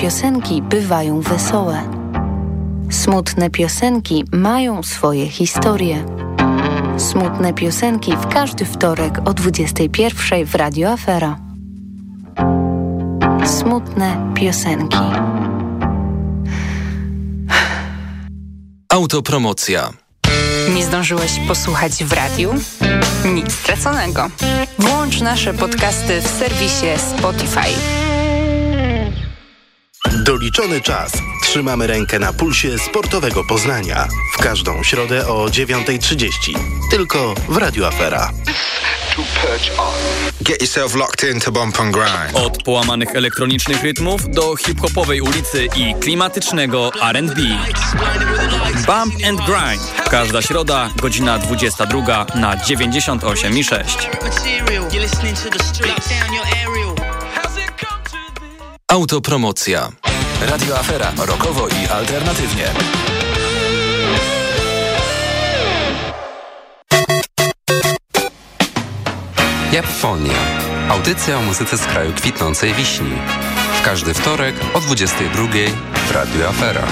piosenki bywają wesołe. Smutne piosenki mają swoje historie. Smutne piosenki w każdy wtorek o 21 w Radio Afera. Smutne piosenki. Autopromocja. Nie zdążyłeś posłuchać w radiu? Nic straconego. Włącz nasze podcasty w serwisie Spotify. Doliczony czas. Trzymamy rękę na pulsie sportowego Poznania. W każdą środę o 9.30. Tylko w Radio Afera. Get yourself locked in to bump and grind. Od połamanych elektronicznych rytmów do hip-hopowej ulicy i klimatycznego R&B. Bump and Grind. Każda środa, godzina 22 na 98 i 6. Autopromocja. Radio Afera. Rokowo i alternatywnie. Japfonia. Audycja o muzyce z kraju kwitnącej wiśni. W każdy wtorek o 22 w Radio Afera.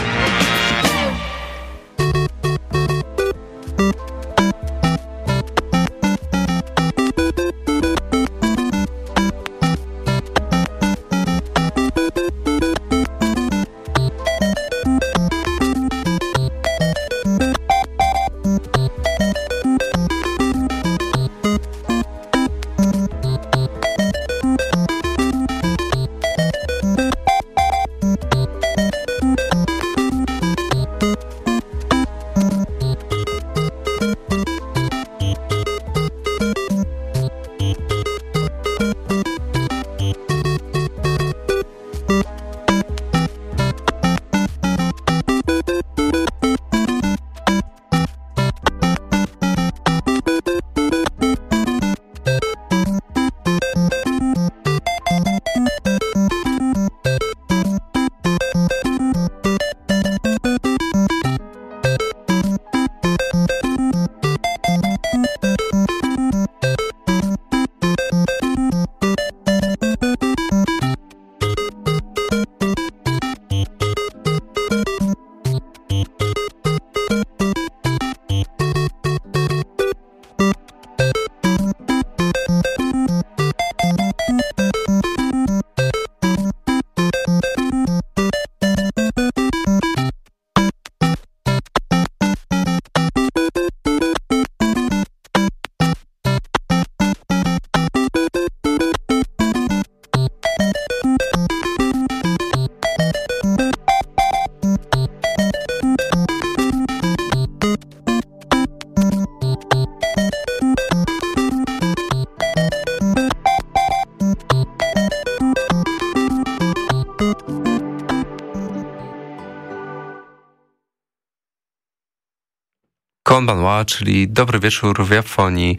Konbanwa, czyli Dobry Wieczór w Japonii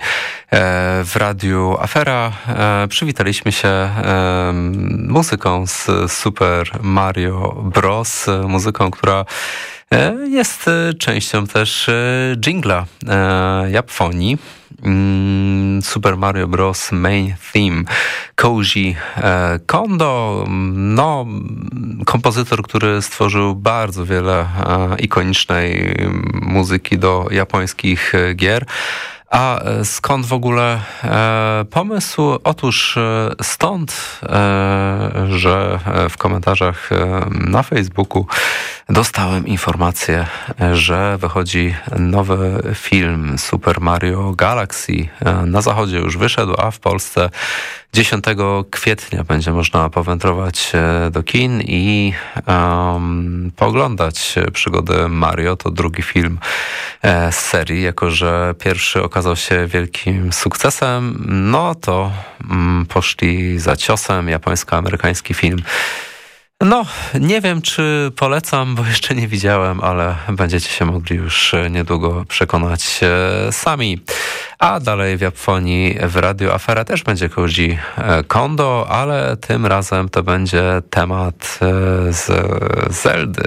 e, w radiu Afera. E, przywitaliśmy się e, muzyką z Super Mario Bros. Muzyką, która jest częścią też jingla Japonii. Mm, Super Mario Bros. Main Theme. Koji Kondo, no, kompozytor, który stworzył bardzo wiele ikonicznej muzyki do japońskich gier. A e, skąd w ogóle e, pomysł? Otóż e, stąd, że w komentarzach na Facebooku dostałem informację, że wychodzi nowy film Super Mario Galaxy. Na zachodzie już wyszedł, a w Polsce 10 kwietnia będzie można powędrować do kin i um, pooglądać przygody Mario. To drugi film z serii, jako że pierwszy okazał okazał się wielkim sukcesem, no to mm, poszli za ciosem. Japońsko-amerykański film. No, nie wiem, czy polecam, bo jeszcze nie widziałem, ale będziecie się mogli już niedługo przekonać e, sami. A dalej w Japonii w Radio Afera też będzie Koji e, Kondo, ale tym razem to będzie temat e, z Zeldy.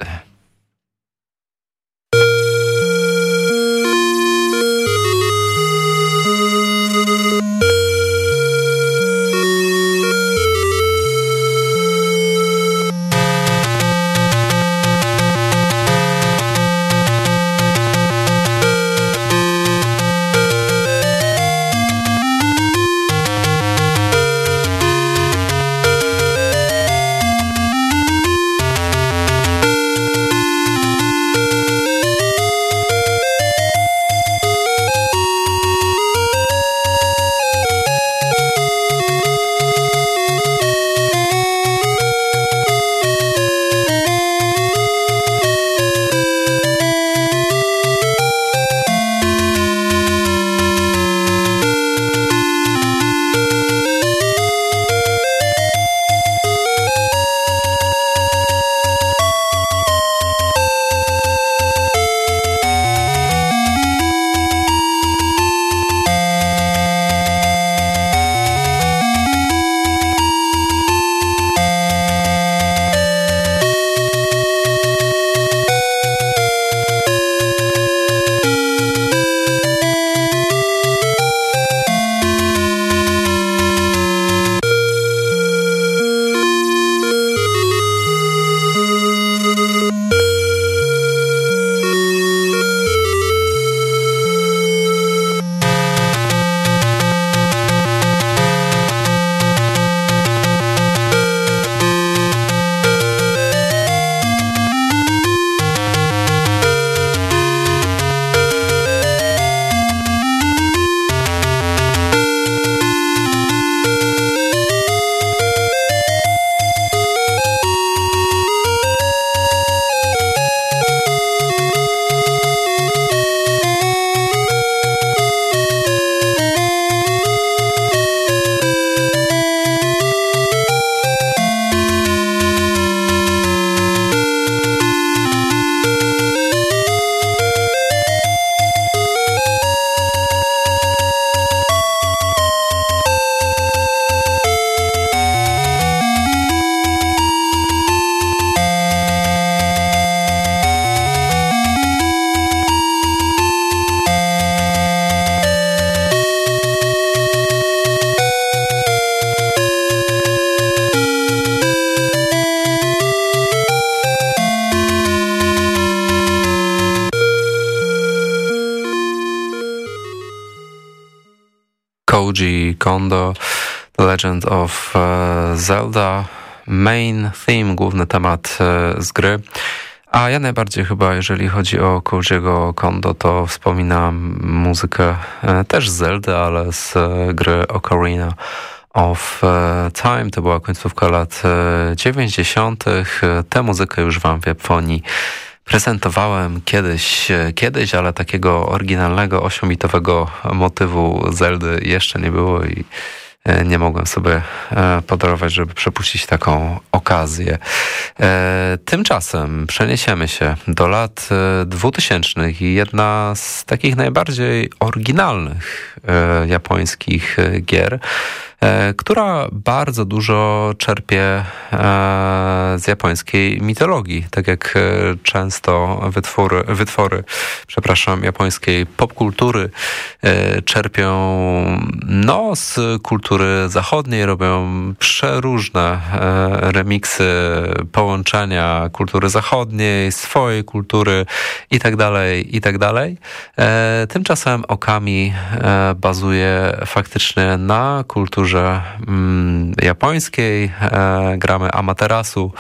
The Legend of e, Zelda, main theme, główny temat e, z gry. A ja najbardziej chyba, jeżeli chodzi o Kojiego Kondo, to wspominam muzykę e, też z Zelda, ale z gry Ocarina of Time. To była końcówka lat 90. Tę muzykę już wam w Japonii prezentowałem kiedyś, kiedyś, ale takiego oryginalnego, osiomitowego motywu Zeldy jeszcze nie było i E, nie mogłem sobie e, podarować, żeby przepuścić taką okazję. E, tymczasem przeniesiemy się do lat dwutysięcznych i jedna z takich najbardziej oryginalnych japońskich gier E, która bardzo dużo czerpie e, z japońskiej mitologii, tak jak e, często wytwory, wytwory przepraszam, japońskiej popkultury czerpią no, z kultury zachodniej, robią przeróżne remiksy, połączenia kultury zachodniej, swojej kultury i tak dalej, i tak. Tymczasem Okami bazuje faktycznie na kulturze kulturze mm, japońskiej. E, gramy Amaterasu,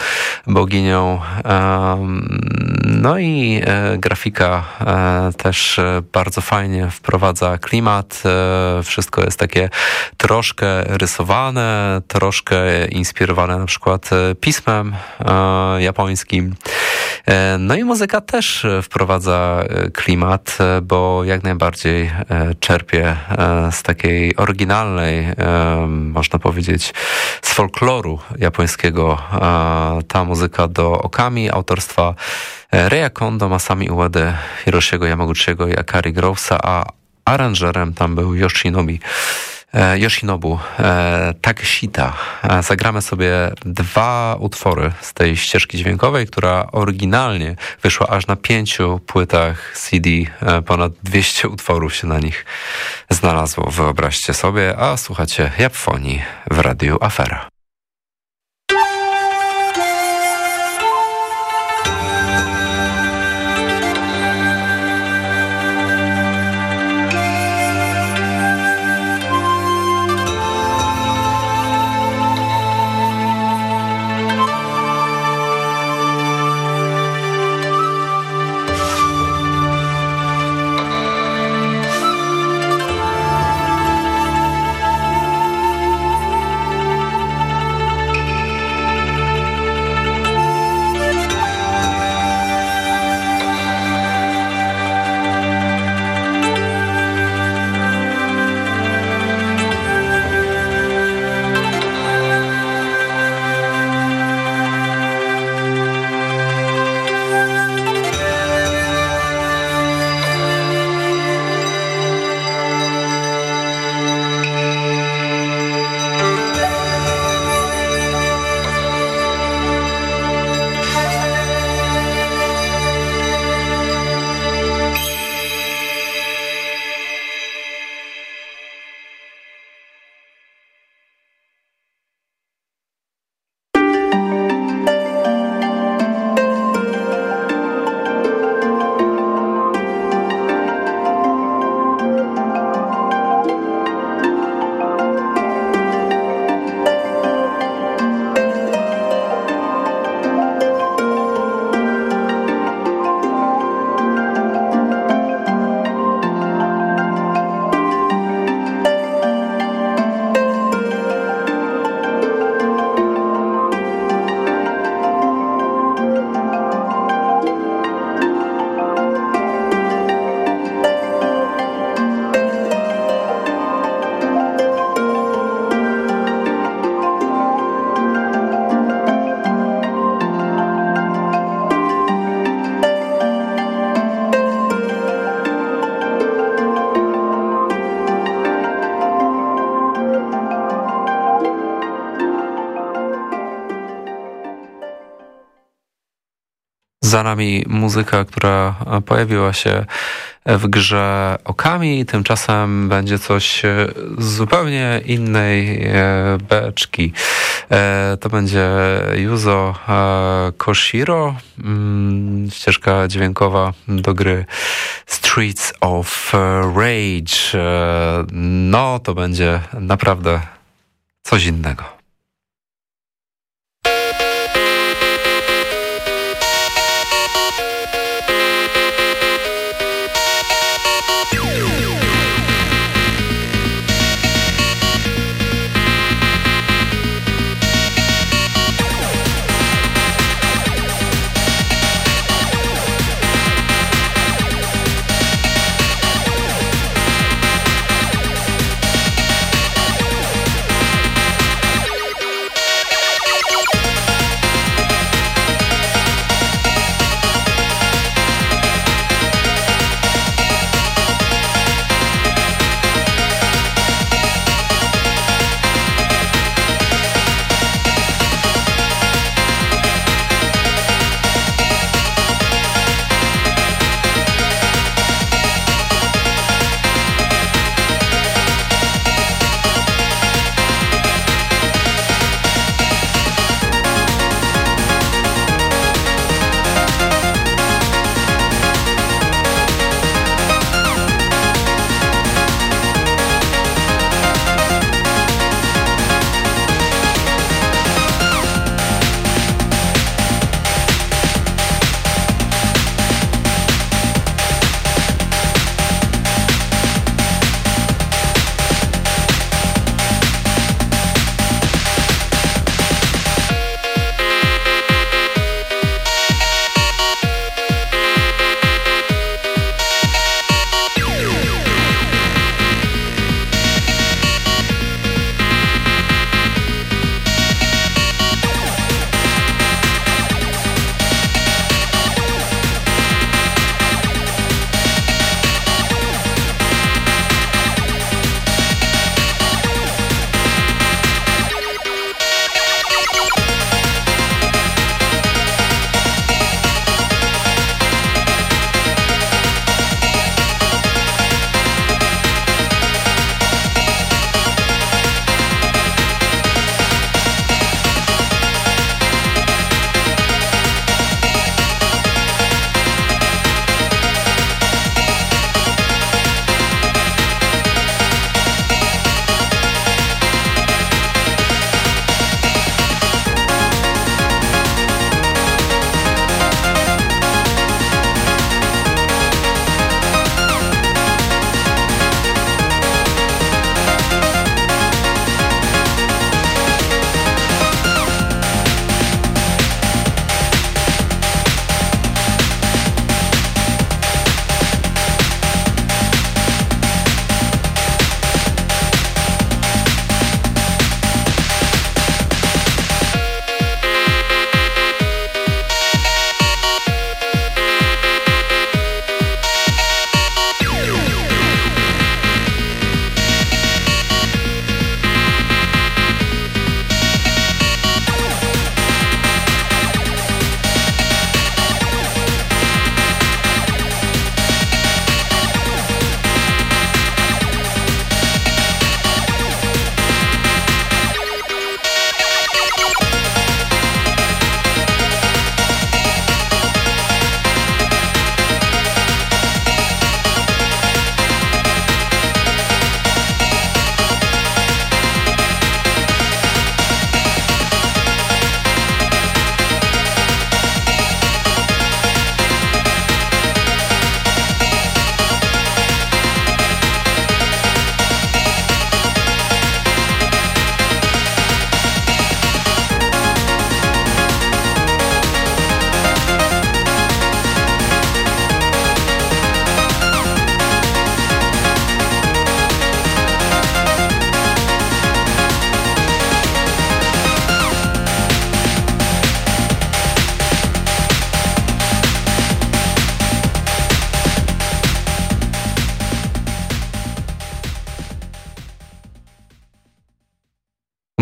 boginią. No i e, grafika e, też e, bardzo fajnie wprowadza klimat. Wszystko jest takie troszkę rysowane, troszkę inspirowane na przykład pismem japońskim. No i muzyka też wprowadza klimat, bo jak najbardziej czerpie z takiej oryginalnej można powiedzieć, z folkloru japońskiego. Ta muzyka do Okami, autorstwa Reya Kondo, Masami Uedy, Hiroshiego Yamaguchiego i Akari Grovesa, a aranżerem tam był Yoshinobi. E, Yoshinobu e, Takeshita. E, zagramy sobie dwa utwory z tej ścieżki dźwiękowej, która oryginalnie wyszła aż na pięciu płytach CD. Ponad 200 utworów się na nich znalazło, wyobraźcie sobie. A słuchacie Japfonii w Radiu Afera. Za nami muzyka, która pojawiła się w grze Okami, tymczasem będzie coś z zupełnie innej e, beczki. E, to będzie Yuzo e, Koshiro, mm, ścieżka dźwiękowa do gry Streets of Rage. E, no, to będzie naprawdę coś innego.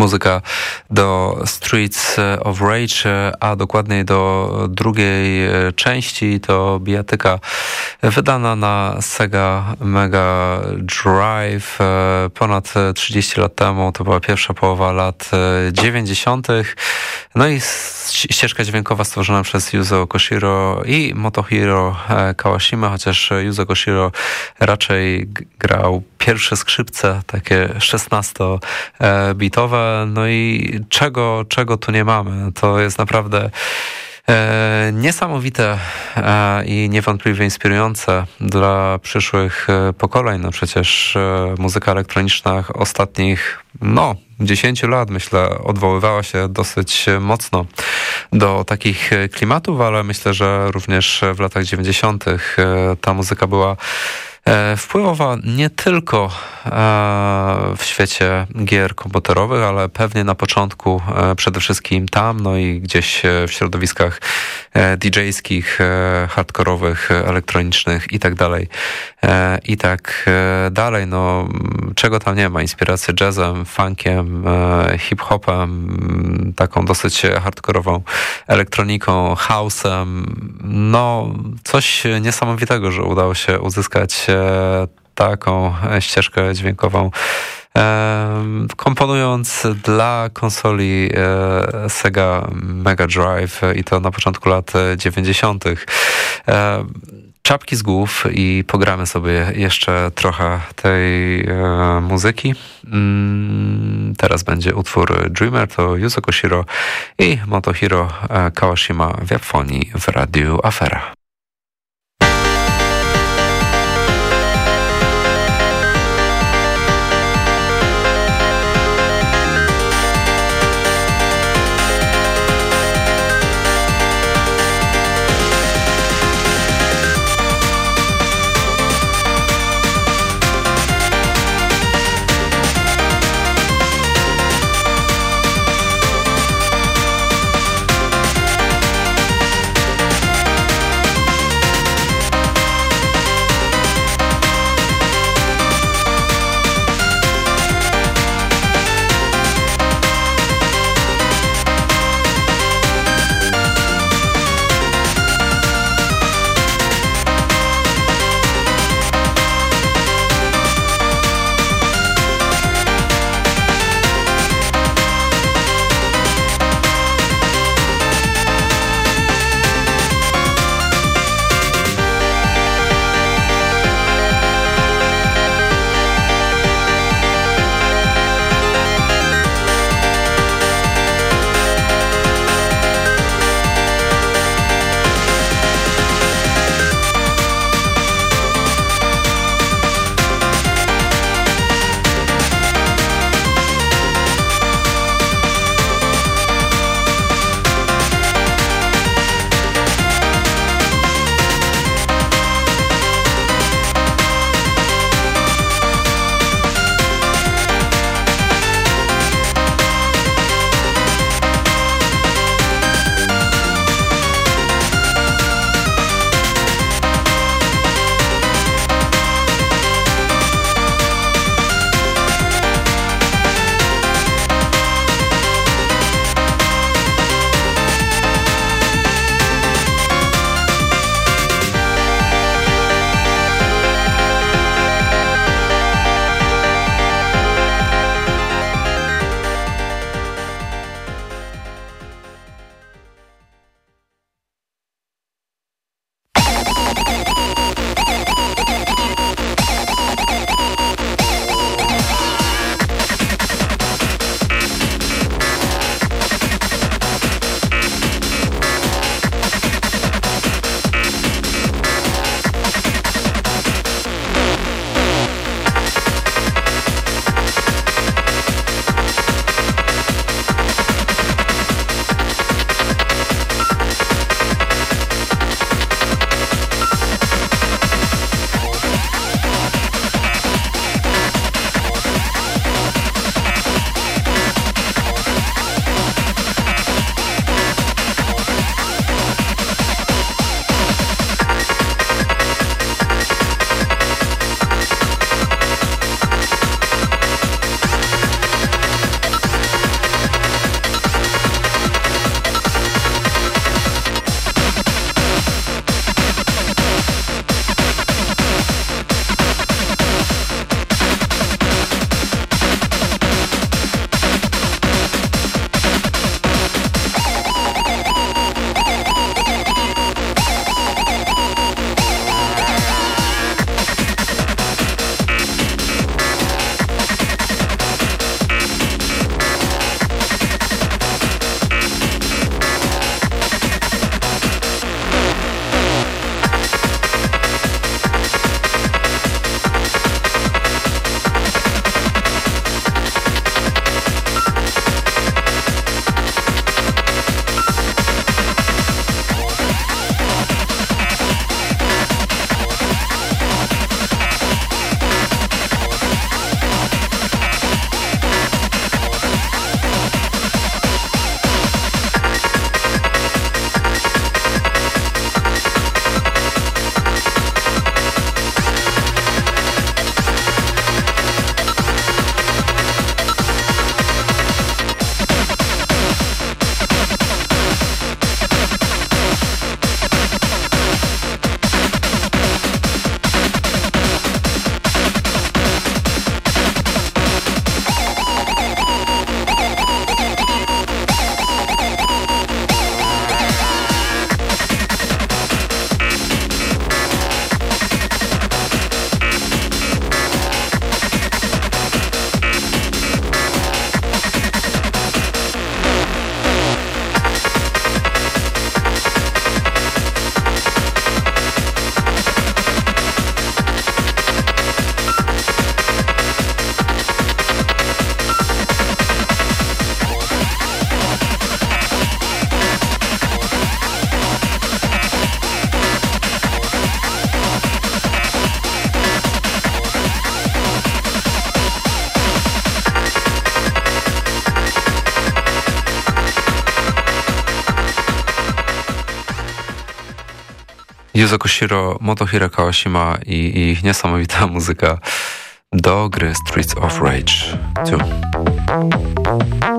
Muzyka do Streets of Rage, a dokładniej do drugiej części, to bijatyka wydana na Sega Mega Drive ponad 30 lat temu, to była pierwsza połowa lat 90. No i ścieżka dźwiękowa stworzona przez Yuzo Koshiro i Motohiro e, Kawashima, chociaż Yuzo Koshiro raczej grał pierwsze skrzypce, takie 16-bitowe. No i czego, czego tu nie mamy? To jest naprawdę E, niesamowite e, i niewątpliwie inspirujące dla przyszłych e, pokoleń. No przecież muzyka elektroniczna ostatnich, no, 10 lat, myślę, odwoływała się dosyć mocno do takich klimatów, ale myślę, że również w latach 90. ta muzyka była wpływowa nie tylko e, w świecie gier komputerowych, ale pewnie na początku e, przede wszystkim tam, no i gdzieś w środowiskach DJ-skich, hardkorowych, elektronicznych i tak dalej. I tak dalej, no czego tam nie ma? Inspiracji jazzem, funkiem, hip-hopem, taką dosyć hardkorową elektroniką, house'em. No coś niesamowitego, że udało się uzyskać taką ścieżkę dźwiękową komponując dla konsoli e, Sega Mega Drive i to na początku lat 90. Czapki z głów i pogramy sobie jeszcze trochę tej e, muzyki. Mm, teraz będzie utwór Dreamer, to Yuzo Koshiro i Motohiro e, Kawashima w Japonii w Radiu Afera. Yuzo Koshiro, Motohiro Kawashima i, ich niesamowita muzyka do gry Streets of Rage 2.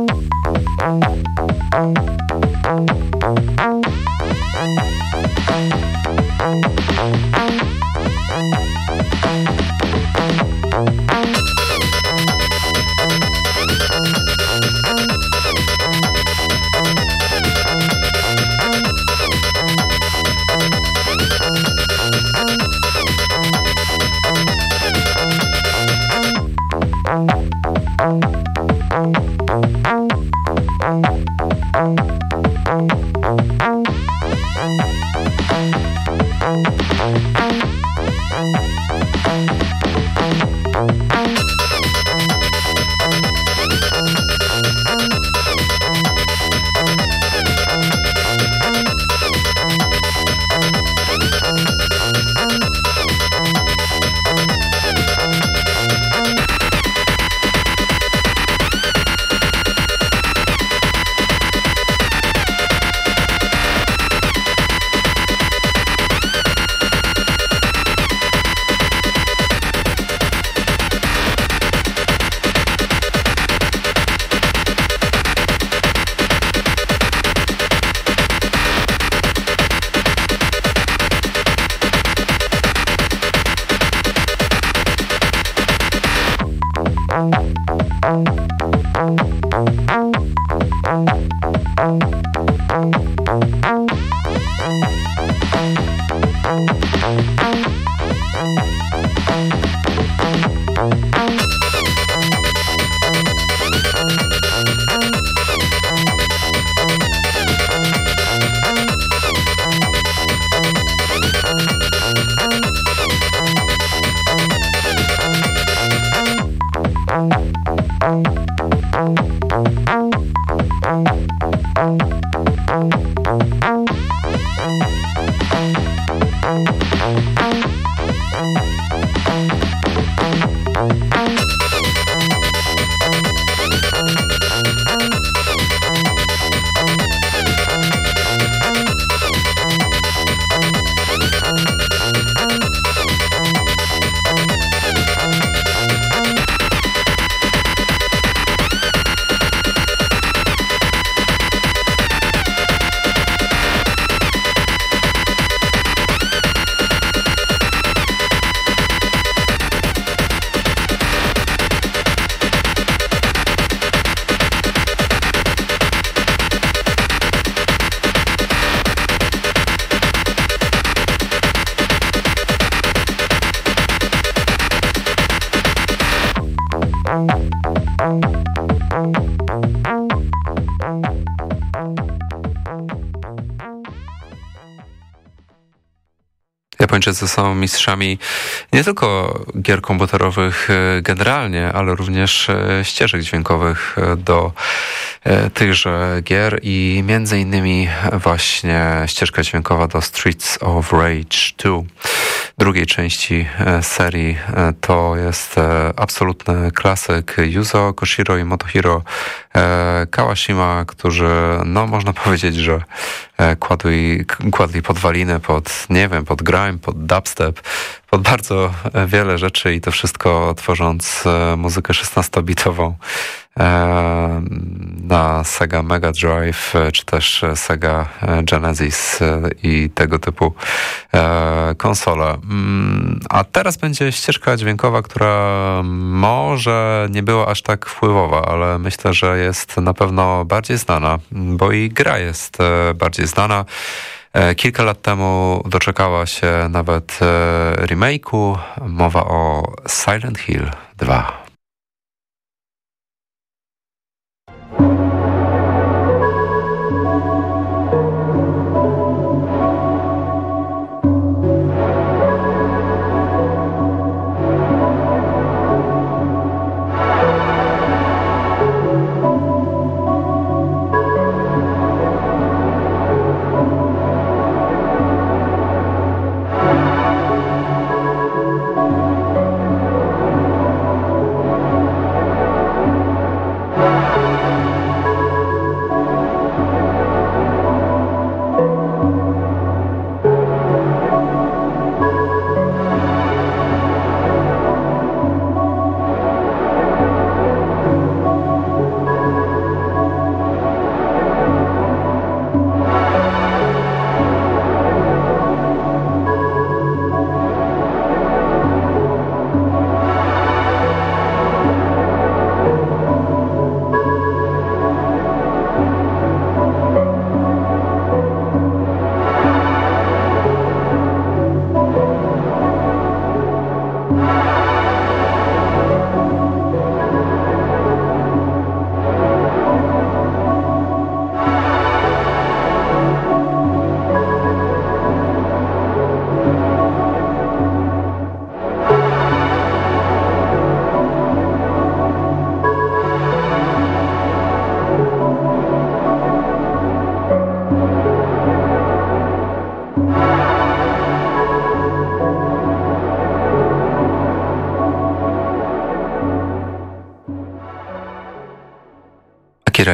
Japończycy są mistrzami nie tylko gier komputerowych e, generalnie, ale również e, ścieżek dźwiękowych e, do tychże gier i między innymi właśnie ścieżka dźwiękowa do Streets of Rage 2 drugiej części serii. To jest absolutny klasyk Yuzo Koshiro i Motohiro Kawashima, którzy, no można powiedzieć, że kładli, kładli podwaliny pod, nie wiem, pod grime, pod dubstep, pod bardzo wiele rzeczy i to wszystko tworząc e, muzykę 16-bitową e, na Sega Mega Drive, e, czy też Sega Genesis i tego typu konsole. Mm, a teraz będzie ścieżka dźwiękowa, która może nie była aż tak wpływowa, ale myślę, że jest na pewno bardziej znana, bo i gra jest bardziej znana. E, kilka lat temu doczekała się nawet e, remake'u. Mowa o Silent Hill 2.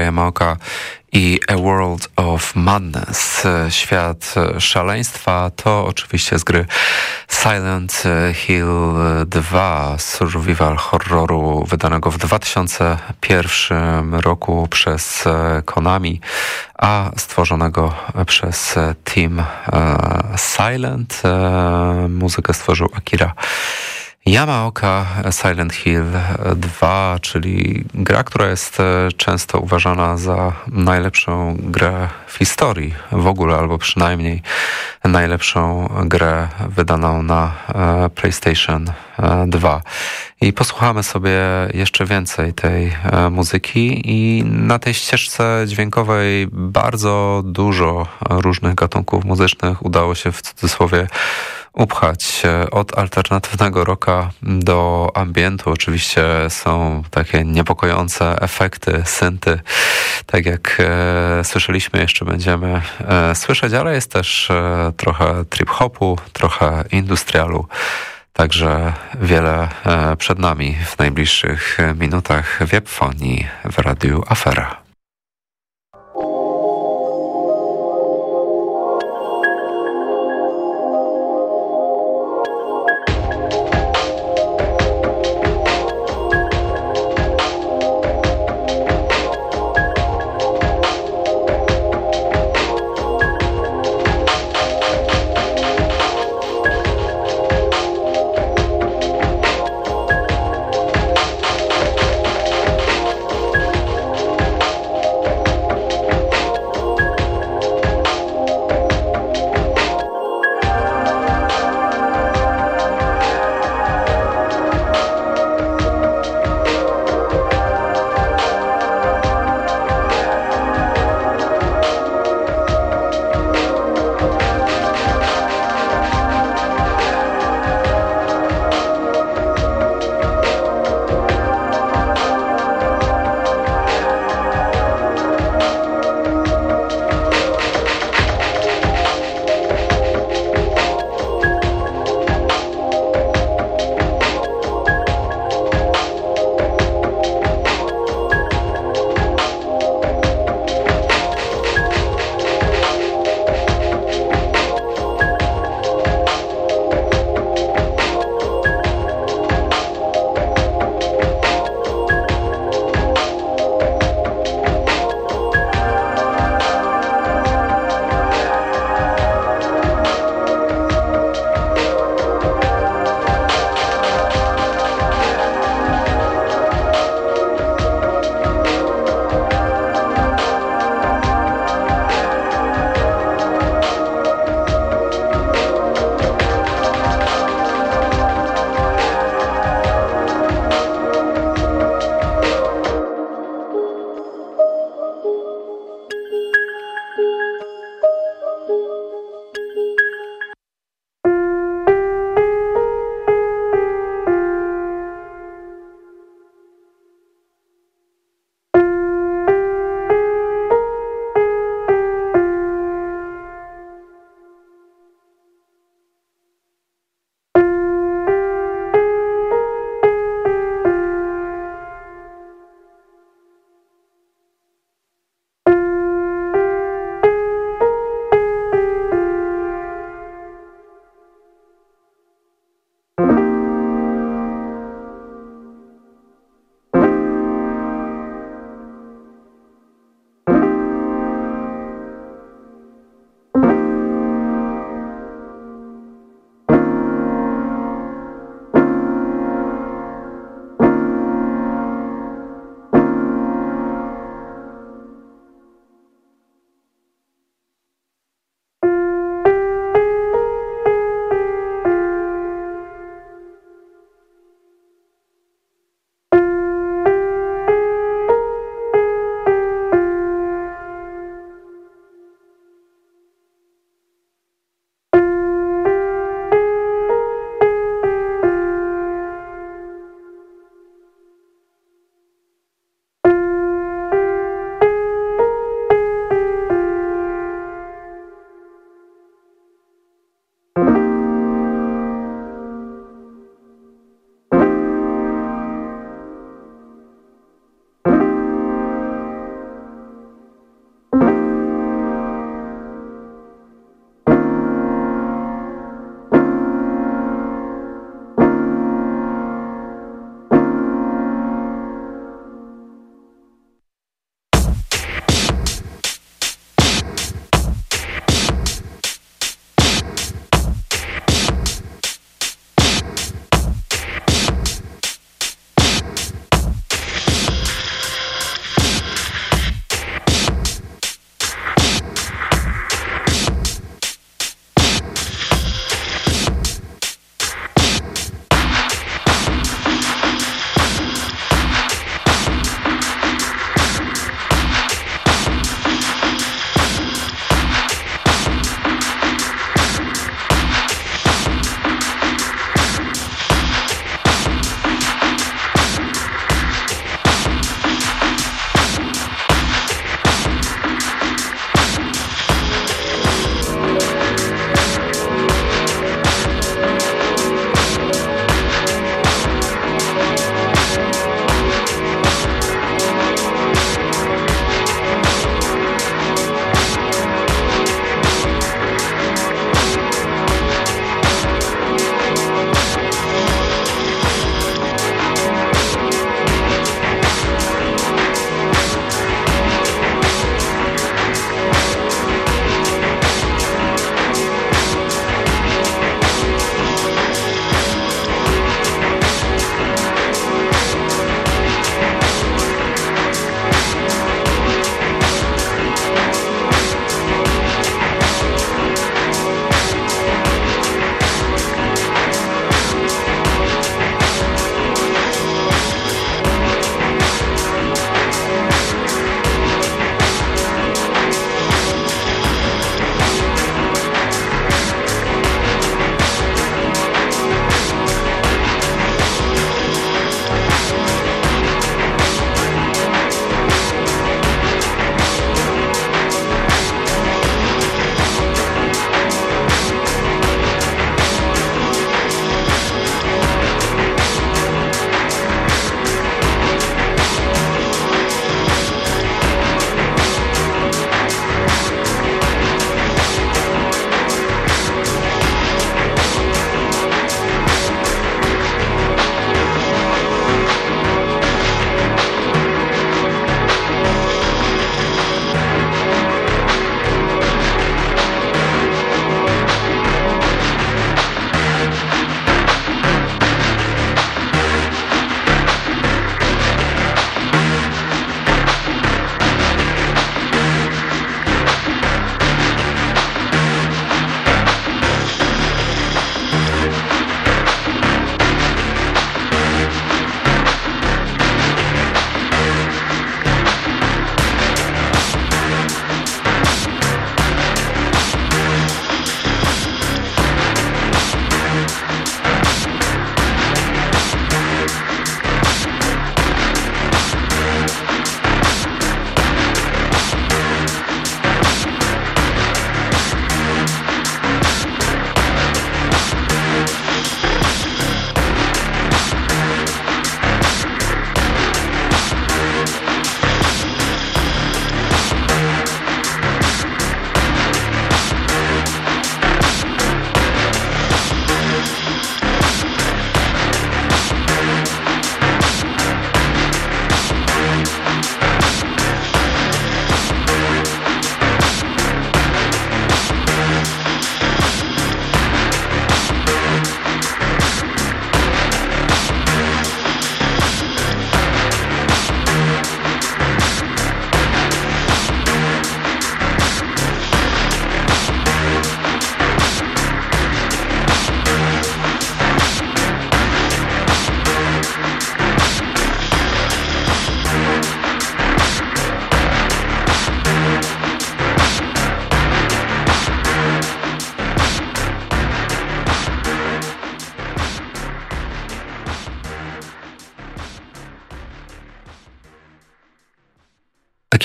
Akira i A World of Madness, świat szaleństwa, to oczywiście z gry Silent Hill 2, survival horroru wydanego w 2001 roku przez Konami, a stworzonego przez Team Silent. Muzykę stworzył Akira Yamaoka Silent Hill 2, czyli gra, która jest e, często uważana za najlepszą grę w historii w ogóle, albo przynajmniej najlepszą grę wydaną na e, PlayStation 2. E, I posłuchamy sobie jeszcze więcej tej muzyki i na tej ścieżce dźwiękowej bardzo dużo różnych gatunków muzycznych udało się w cudzysłowie upchać od alternatywnego roka do ambientu. Oczywiście są takie niepokojące efekty, synty, tak jak e, słyszeliśmy, jeszcze będziemy e, słyszeć, ale jest też e, trochę trip-hopu, trochę industrialu. Także wiele e, przed nami w najbliższych minutach w w Radiu Afera.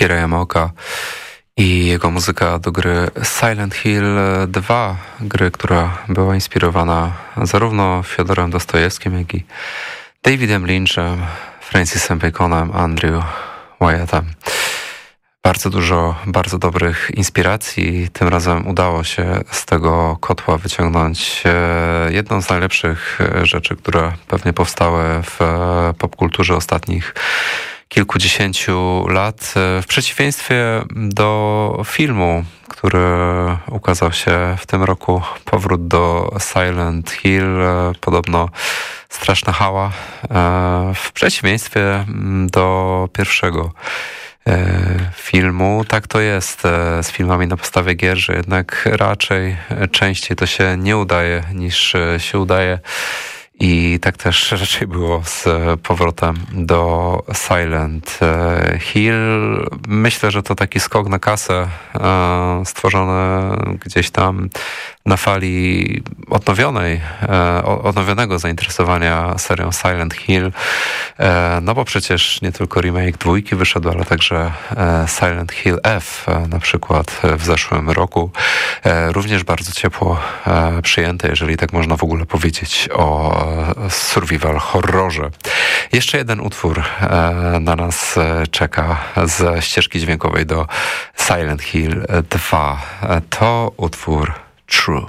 Akira Yamaoka i jego muzyka do gry Silent Hill 2, gry, która była inspirowana zarówno Fiodorem Dostojewskim, jak i Davidem Lynchem, Francisem Baconem, Andrew Wyattem. Bardzo dużo bardzo dobrych inspiracji. Tym razem udało się z tego kotła wyciągnąć e, jedną z najlepszych rzeczy, które pewnie powstały w popkulturze ostatnich kilkudziesięciu lat, e, w przeciwieństwie do filmu, który ukazał się w tym roku, Powrót do Silent Hill, e, podobno straszna hała, e, w przeciwieństwie do pierwszego filmu. Tak to jest z filmami na podstawie gier, że jednak raczej częściej to się nie udaje niż się udaje. I tak też raczej było z powrotem do Silent e, Hill. Myślę, że to taki skok na kasę e, stworzony gdzieś tam na fali odnowionej, e, odnowionego zainteresowania serią Silent Hill. No bo przecież nie tylko remake dwójki wyszedł, ale także Silent Hill F na przykład w zeszłym roku. Również bardzo ciepło przyjęte, jeżeli tak można w ogóle powiedzieć o survival horrorze. Jeszcze jeden utwór e, na nas e, czeka ze ścieżki dźwiękowej do Silent Hill 2. E, to utwór True.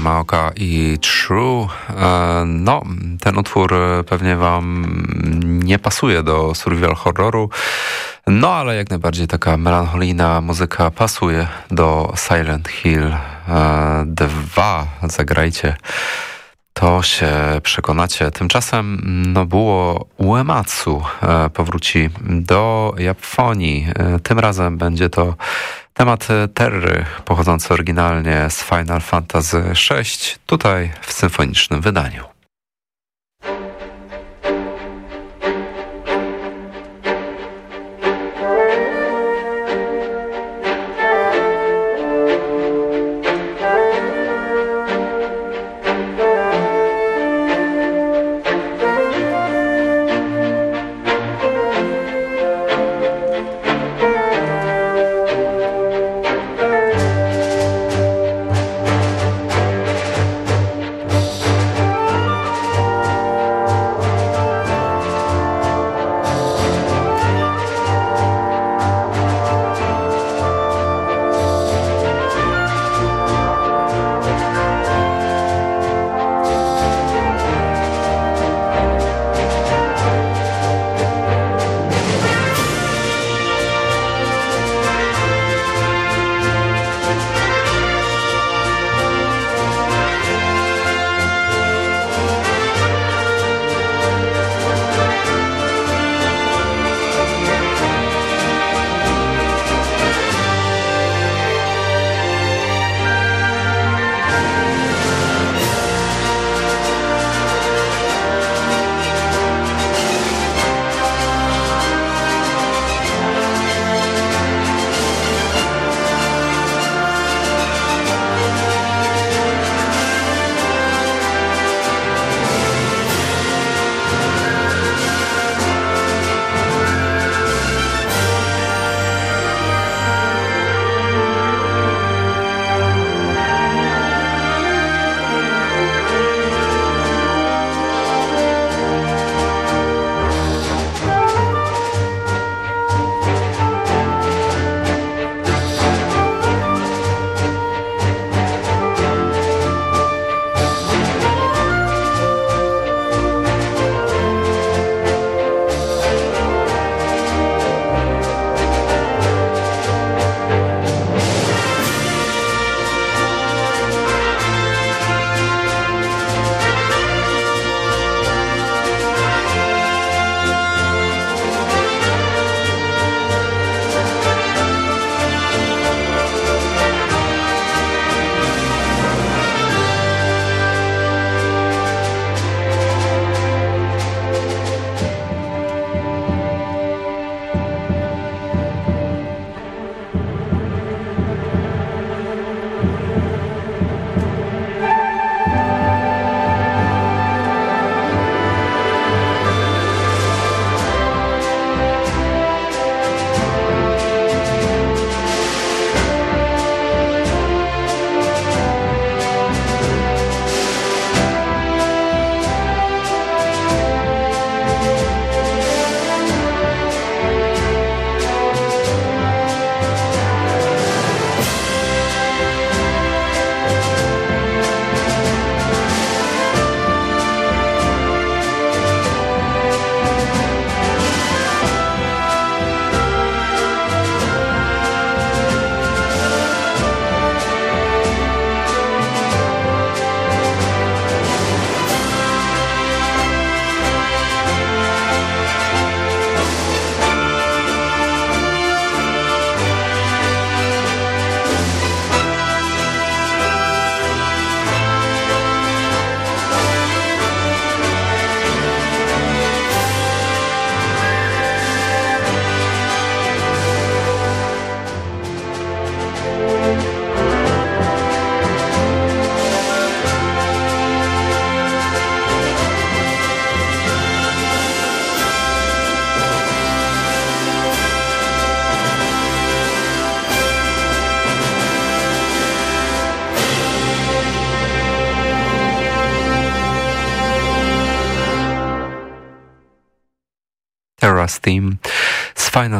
Yamaoka i True. E, no, ten utwór pewnie wam nie pasuje do survival horroru, no ale jak najbardziej taka melancholijna muzyka pasuje do Silent Hill 2. E, Zagrajcie to się przekonacie. Tymczasem Nobuo Uematsu e, powróci do Japonii. Tym razem będzie to Temat terry pochodzący oryginalnie z Final Fantasy VI, tutaj w symfonicznym wydaniu.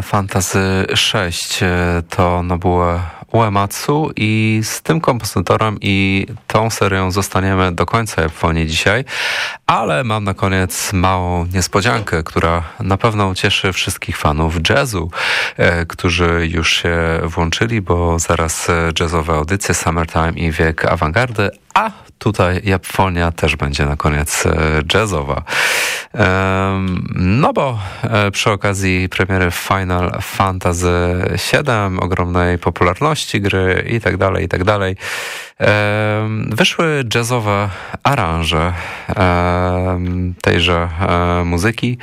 Fantasy VI. To no było Uematsu i z tym kompozytorem i tą serią zostaniemy do końca Japonii dzisiaj, ale mam na koniec małą niespodziankę, która na pewno ucieszy wszystkich fanów jazzu, e, którzy już się włączyli, bo zaraz jazzowe audycje Summertime i Wiek Awangardy, a tutaj Japonia też będzie na koniec e, jazzowa. No bo e, przy okazji premiery Final Fantasy VII, ogromnej popularności gry i tak dalej, i tak dalej, wyszły jazzowe aranże tejże e, muzyki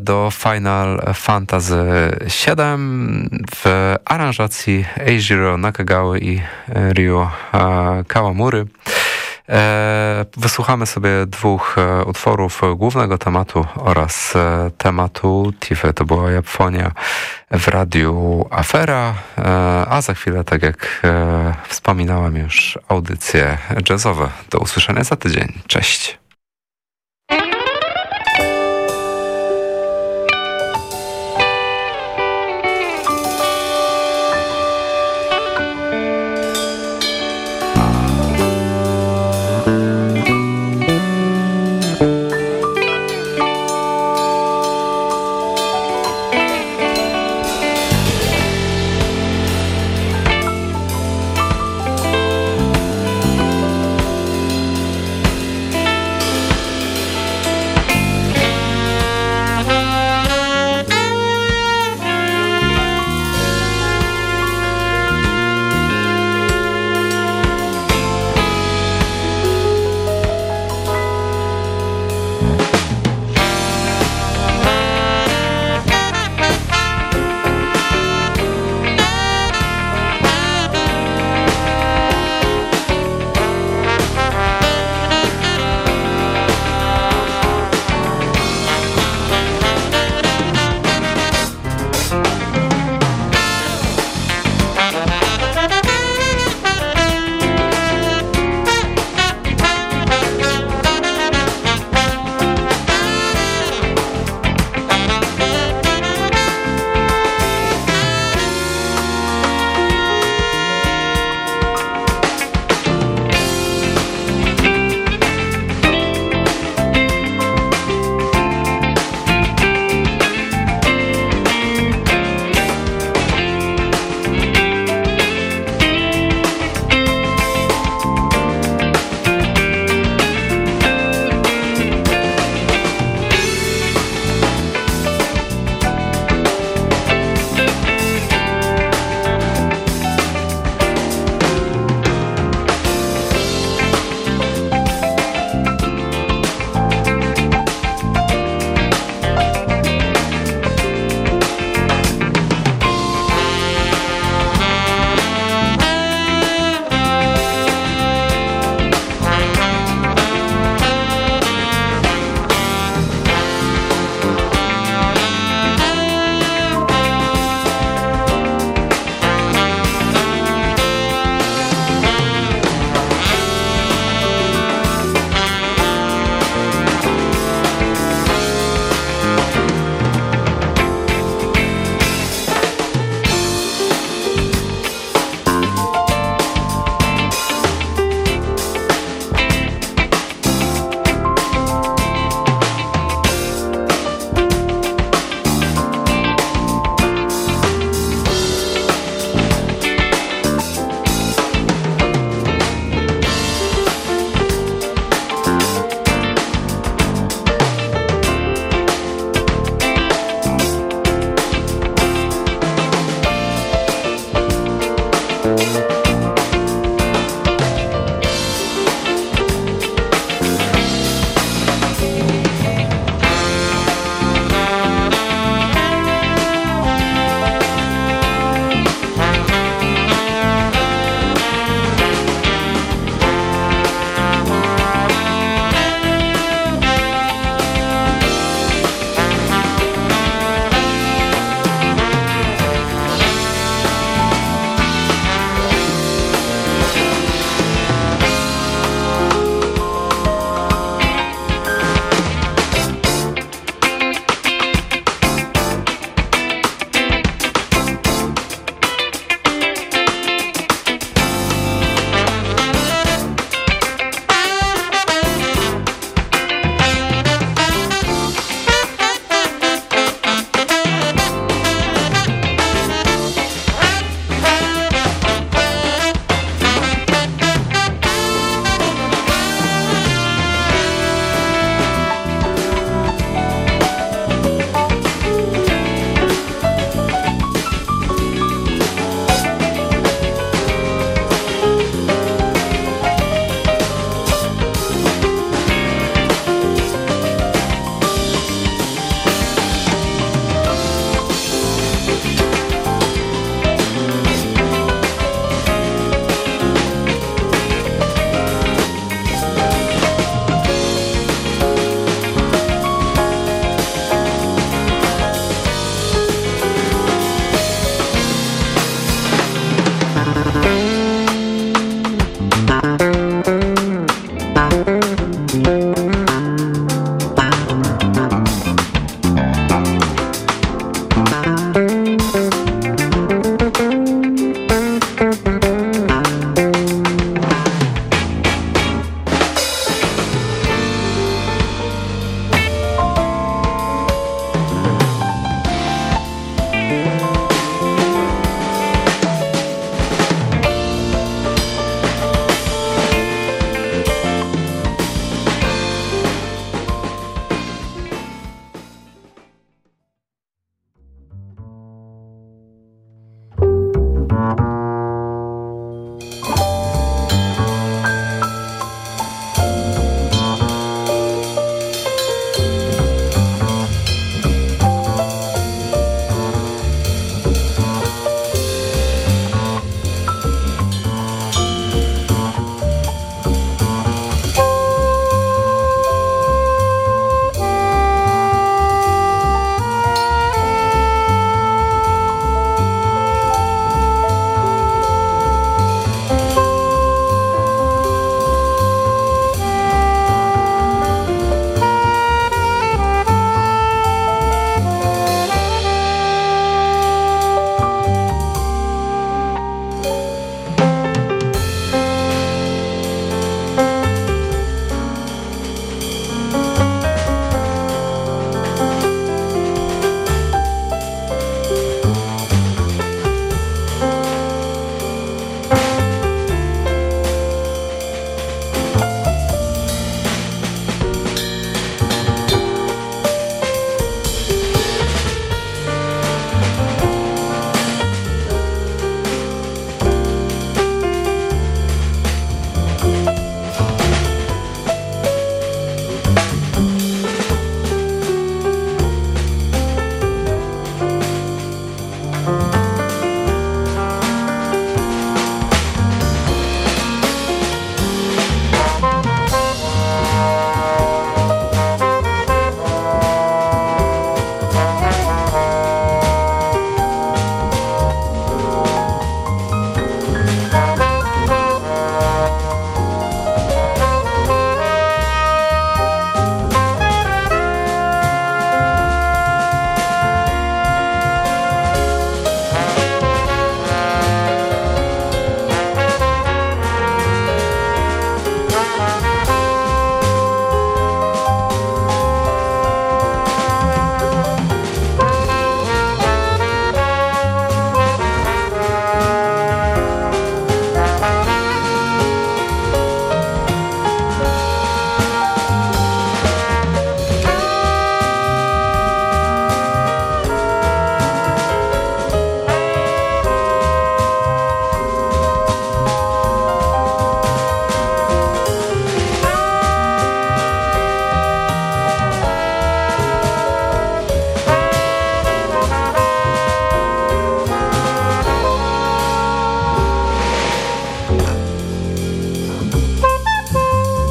do Final Fantasy VII w aranżacji Eijiro Nakagawa i Ryu Kawamury. E, wysłuchamy sobie dwóch e, utworów głównego tematu oraz e, tematu Tify. To była Japonia w radiu Afera, a za chwilę, tak jak wspominałem już, audycje jazzowe. Do usłyszenia za tydzień. Cześć.